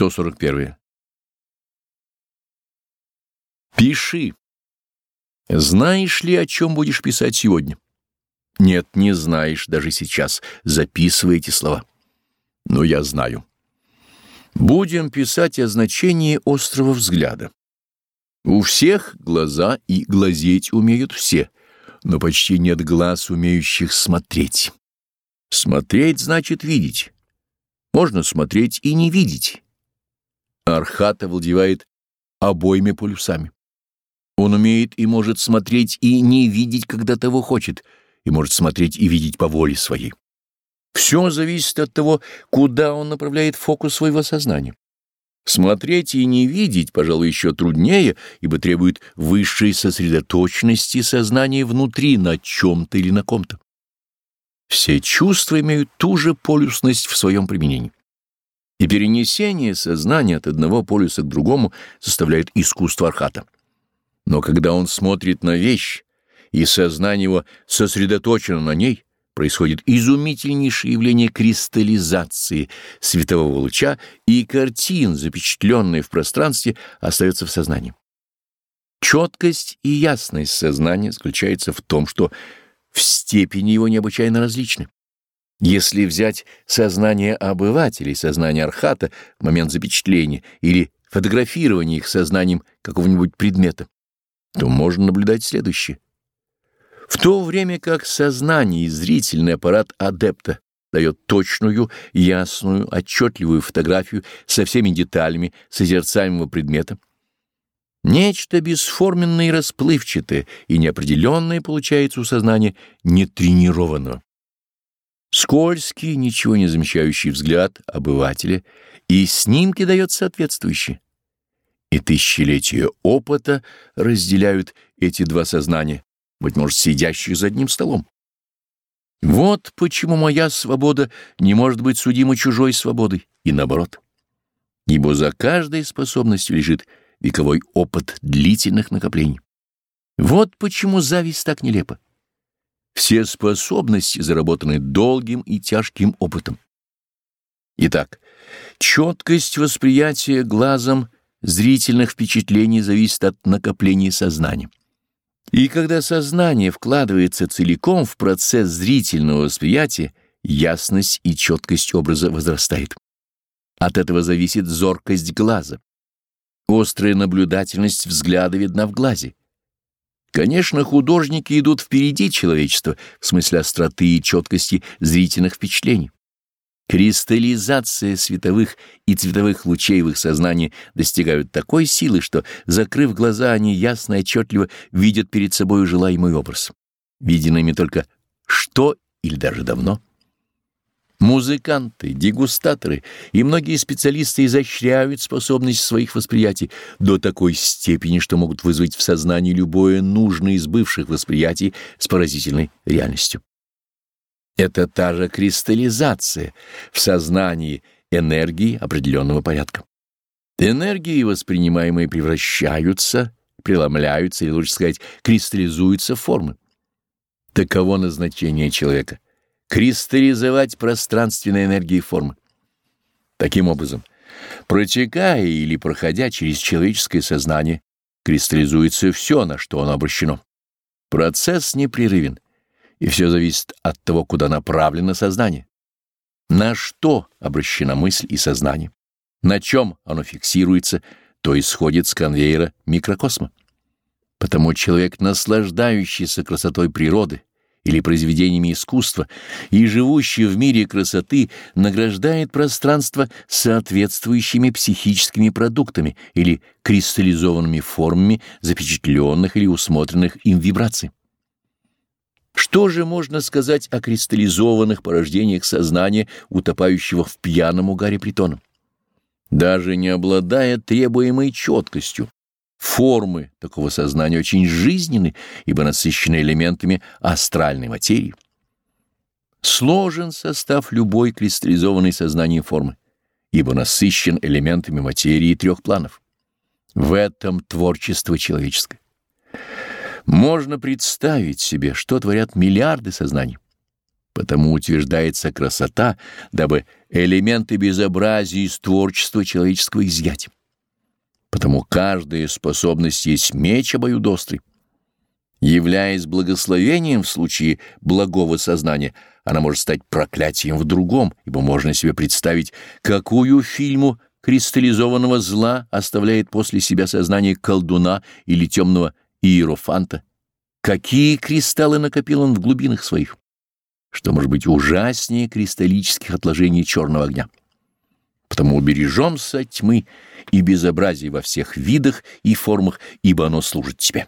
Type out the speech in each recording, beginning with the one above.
141. Пиши. Знаешь ли, о чем будешь писать сегодня? Нет, не знаешь даже сейчас. Записывай эти слова. Но я знаю. Будем писать о значении острого взгляда. У всех глаза и глазеть умеют все, но почти нет глаз, умеющих смотреть. Смотреть значит видеть. Можно смотреть и не видеть. Архат овладевает обоими полюсами. Он умеет и может смотреть и не видеть, когда того хочет, и может смотреть и видеть по воле своей. Все зависит от того, куда он направляет фокус своего сознания. Смотреть и не видеть, пожалуй, еще труднее, ибо требует высшей сосредоточенности сознания внутри на чем-то или на ком-то. Все чувства имеют ту же полюсность в своем применении. И перенесение сознания от одного полюса к другому составляет искусство архата. Но когда он смотрит на вещь, и сознание его сосредоточено на ней, происходит изумительнейшее явление кристаллизации светового луча, и картин, запечатленные в пространстве, остается в сознании. Четкость и ясность сознания заключается в том, что в степени его необычайно различны. Если взять сознание обывателей, сознание архата в момент запечатления или фотографирования их сознанием какого-нибудь предмета, то можно наблюдать следующее. В то время как сознание и зрительный аппарат адепта дает точную, ясную, отчетливую фотографию со всеми деталями созерцаемого предмета, нечто бесформенное и расплывчатое и неопределенное получается у сознания нетренированного. Скользкий, ничего не замечающий взгляд обывателя и снимки дает соответствующие. И тысячелетия опыта разделяют эти два сознания, быть может, сидящих за одним столом. Вот почему моя свобода не может быть судима чужой свободой, и наоборот. Ибо за каждой способностью лежит вековой опыт длительных накоплений. Вот почему зависть так нелепа. Все способности заработаны долгим и тяжким опытом. Итак, четкость восприятия глазом зрительных впечатлений зависит от накопления сознания. И когда сознание вкладывается целиком в процесс зрительного восприятия, ясность и четкость образа возрастает. От этого зависит зоркость глаза. Острая наблюдательность взгляда видна в глазе. Конечно, художники идут впереди человечества в смысле остроты и четкости зрительных впечатлений. Кристаллизация световых и цветовых лучей в их сознании достигают такой силы, что, закрыв глаза, они ясно и отчетливо видят перед собой желаемый образ, виденными только что или даже давно. Музыканты, дегустаторы и многие специалисты изощряют способность своих восприятий до такой степени, что могут вызвать в сознании любое нужное из бывших восприятий с поразительной реальностью. Это та же кристаллизация в сознании энергии определенного порядка. Энергии, воспринимаемые, превращаются, преломляются, или лучше сказать, кристаллизуются в формы. Таково назначение человека — кристаллизовать пространственные энергии формы. Таким образом, протекая или проходя через человеческое сознание, кристаллизуется все, на что оно обращено. Процесс непрерывен — и все зависит от того, куда направлено сознание. На что обращена мысль и сознание, на чем оно фиксируется, то исходит с конвейера микрокосма. Потому человек, наслаждающийся красотой природы или произведениями искусства и живущий в мире красоты, награждает пространство соответствующими психическими продуктами или кристаллизованными формами запечатленных или усмотренных им вибраций. Что же можно сказать о кристаллизованных порождениях сознания, утопающего в пьяном угаре притона? Даже не обладая требуемой четкостью, формы такого сознания очень жизненны, ибо насыщены элементами астральной материи. Сложен состав любой кристаллизованной сознанием формы, ибо насыщен элементами материи трех планов. В этом творчество человеческое. Можно представить себе, что творят миллиарды сознаний. Потому утверждается красота, дабы элементы безобразия из творчества человеческого изъять. Потому каждая способность есть меч обоюдострый. Являясь благословением в случае благого сознания, она может стать проклятием в другом, ибо можно себе представить, какую фильму кристаллизованного зла оставляет после себя сознание колдуна или темного иерофанта, какие кристаллы накопил он в глубинах своих, что может быть ужаснее кристаллических отложений черного огня. Потому убережемся тьмы и безобразия во всех видах и формах, ибо оно служит тебе.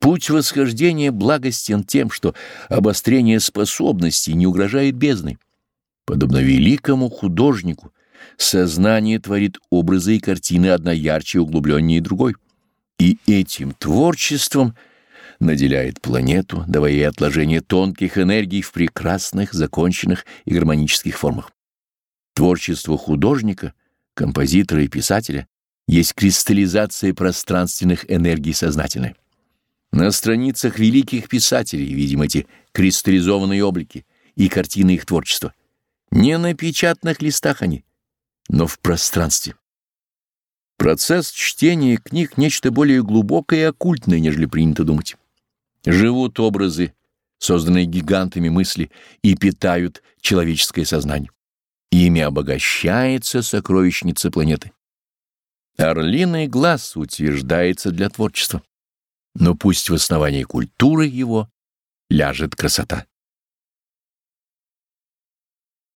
Путь восхождения благостен тем, что обострение способностей не угрожает бездной. Подобно великому художнику, сознание творит образы и картины одна ярче и углубленнее другой. И этим творчеством наделяет планету, давая ей отложение тонких энергий в прекрасных, законченных и гармонических формах. Творчество художника, композитора и писателя есть кристаллизация пространственных энергий сознательной. На страницах великих писателей видим эти кристаллизованные облики и картины их творчества. Не на печатных листах они, но в пространстве. Процесс чтения книг — нечто более глубокое и оккультное, нежели принято думать. Живут образы, созданные гигантами мысли, и питают человеческое сознание. Ими обогащается сокровищница планеты. Орлиный глаз утверждается для творчества но пусть в основании культуры его ляжет красота.